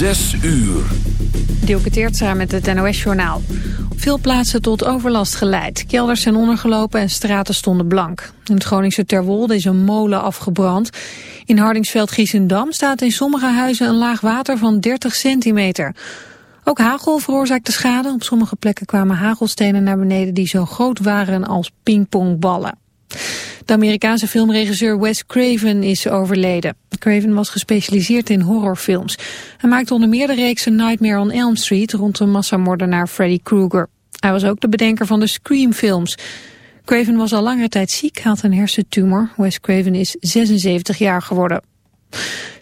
Zes uur. Dielke Teertstra met het NOS-journaal. Veel plaatsen tot overlast geleid. Kelders zijn ondergelopen en straten stonden blank. In het Groningse Terwolde is een molen afgebrand. In Hardingsveld-Giessendam staat in sommige huizen een laag water van 30 centimeter. Ook hagel veroorzaakte schade. Op sommige plekken kwamen hagelstenen naar beneden die zo groot waren als pingpongballen. De Amerikaanse filmregisseur Wes Craven is overleden. Craven was gespecialiseerd in horrorfilms. Hij maakte onder meer de reeks Nightmare on Elm Street rond de massamoordenaar Freddy Krueger. Hij was ook de bedenker van de Scream-films. Craven was al langere tijd ziek, had een hersentumor. Wes Craven is 76 jaar geworden.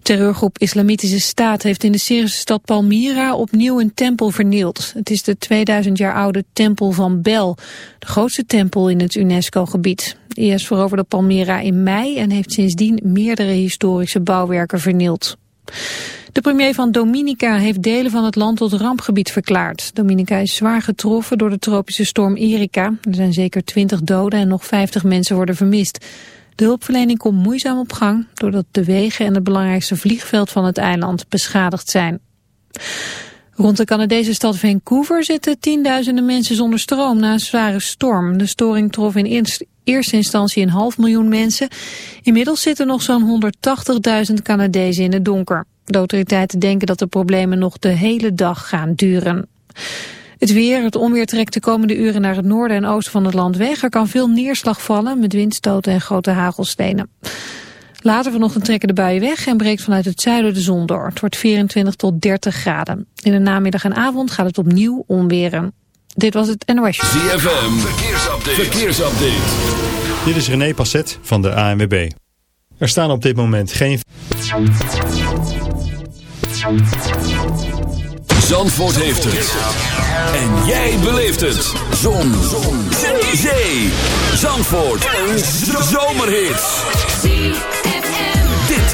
Terreurgroep Islamitische Staat heeft in de Syrische stad Palmyra opnieuw een tempel vernield. Het is de 2000 jaar oude tempel van Bel, de grootste tempel in het UNESCO-gebied. De IS veroverde Palmyra in mei en heeft sindsdien meerdere historische bouwwerken vernield. De premier van Dominica heeft delen van het land tot rampgebied verklaard. Dominica is zwaar getroffen door de tropische storm Erika. Er zijn zeker 20 doden en nog 50 mensen worden vermist. De hulpverlening komt moeizaam op gang doordat de wegen en het belangrijkste vliegveld van het eiland beschadigd zijn. Rond de Canadese stad Vancouver zitten tienduizenden mensen zonder stroom na een zware storm. De storing trof in eerste instantie een half miljoen mensen. Inmiddels zitten nog zo'n 180.000 Canadezen in het donker. De autoriteiten denken dat de problemen nog de hele dag gaan duren. Het weer, het onweer trekt de komende uren naar het noorden en oosten van het land weg. Er kan veel neerslag vallen met windstoten en grote hagelstenen. Later vanochtend trekken de buien weg en breekt vanuit het zuiden de zon door. Het wordt 24 tot 30 graden. In de namiddag en avond gaat het opnieuw onweren. Dit was het NOS. ZFM, verkeersupdate. verkeersupdate. Dit is René Passet van de ANWB. Er staan op dit moment geen... Zandvoort heeft het. En jij beleeft het. Zon. Zon. Zee. Zandvoort. Een zomerhit.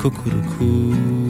Cuckoo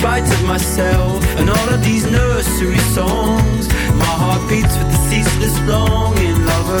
spite of myself and all of these nursery songs. My heart beats with the ceaseless longing of a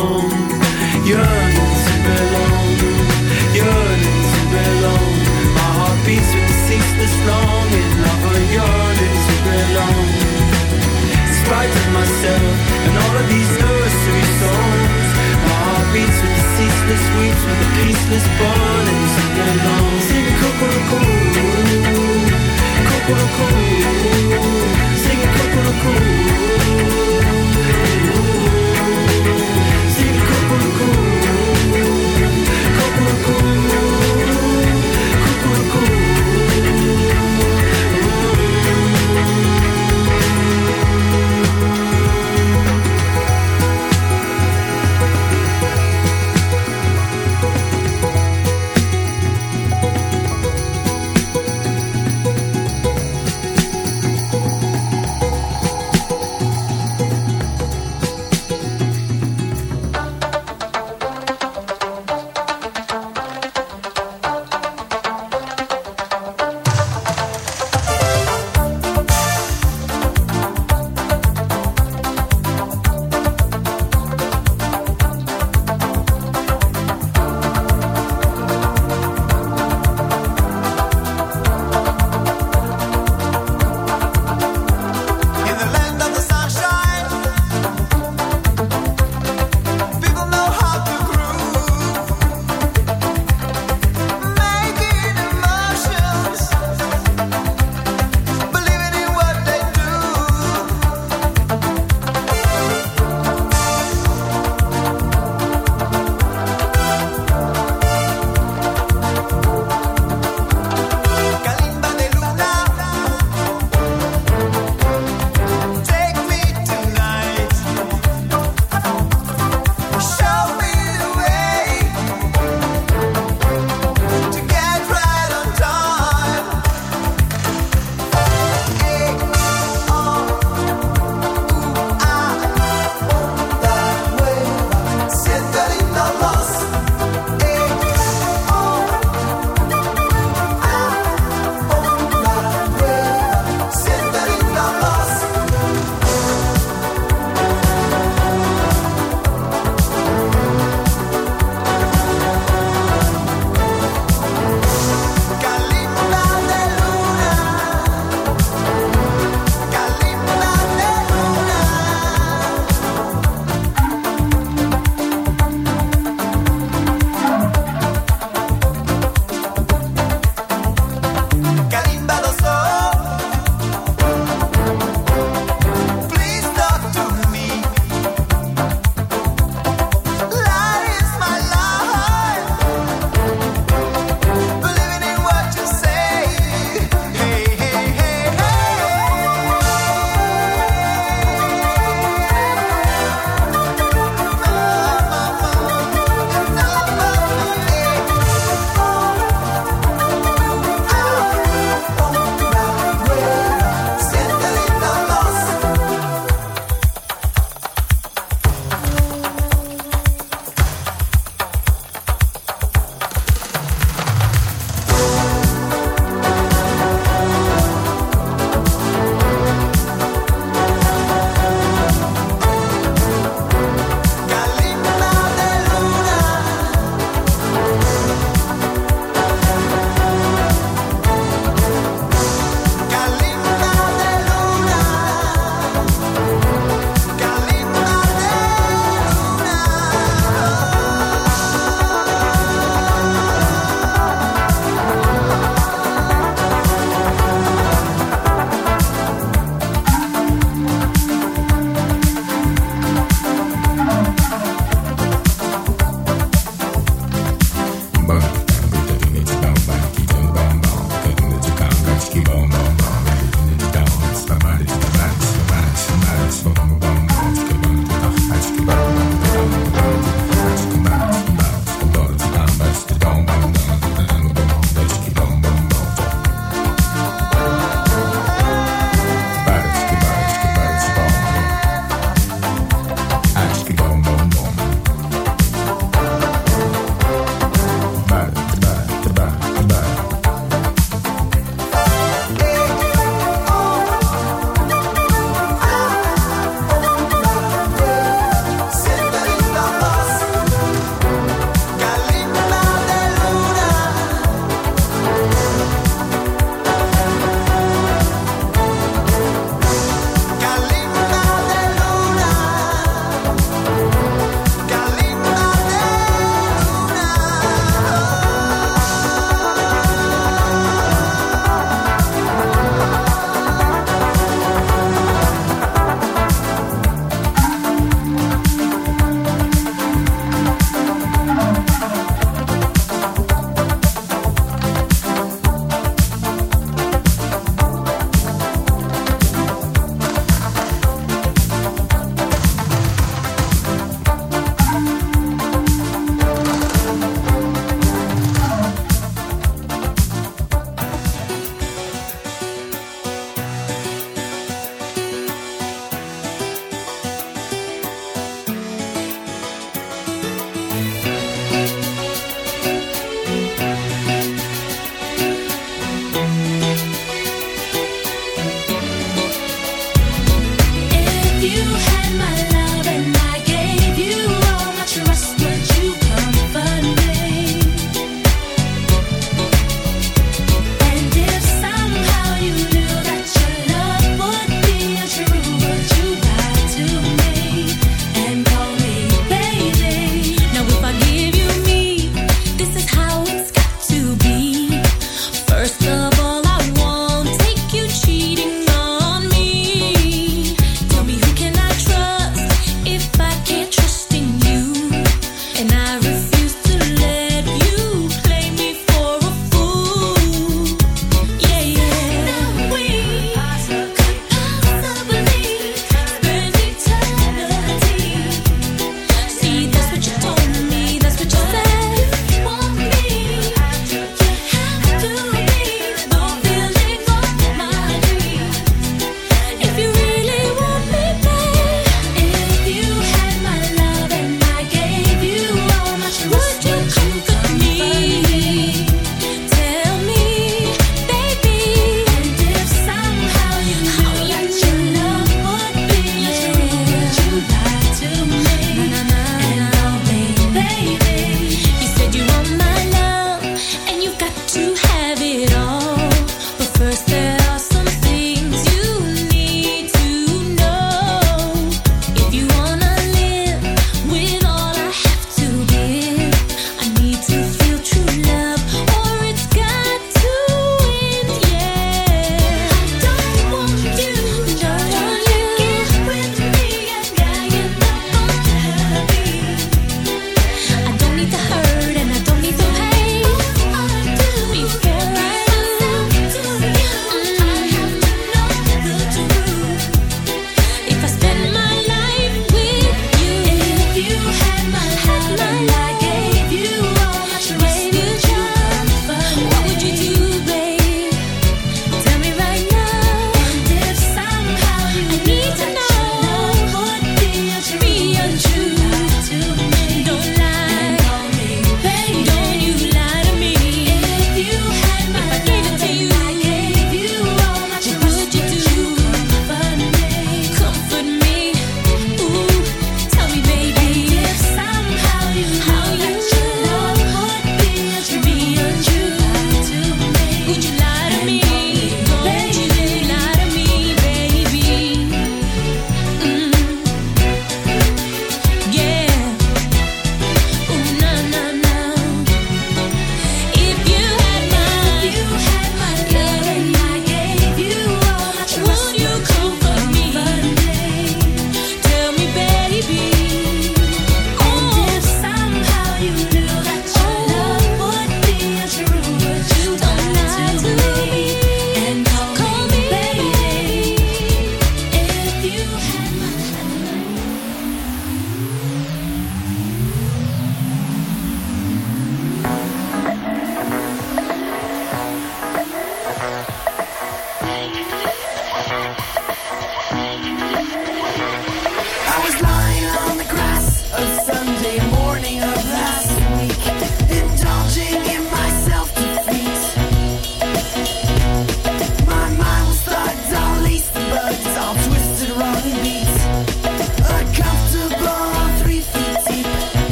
Coco.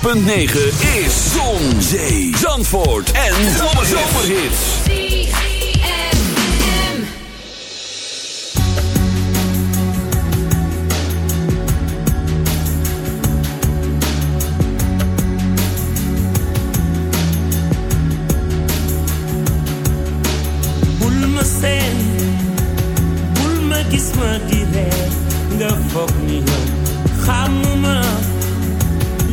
.9 is Zon, Zee, Zandvoort en Zomerhits. Bulma sen, bulma kisma direk, de fok niet, ga me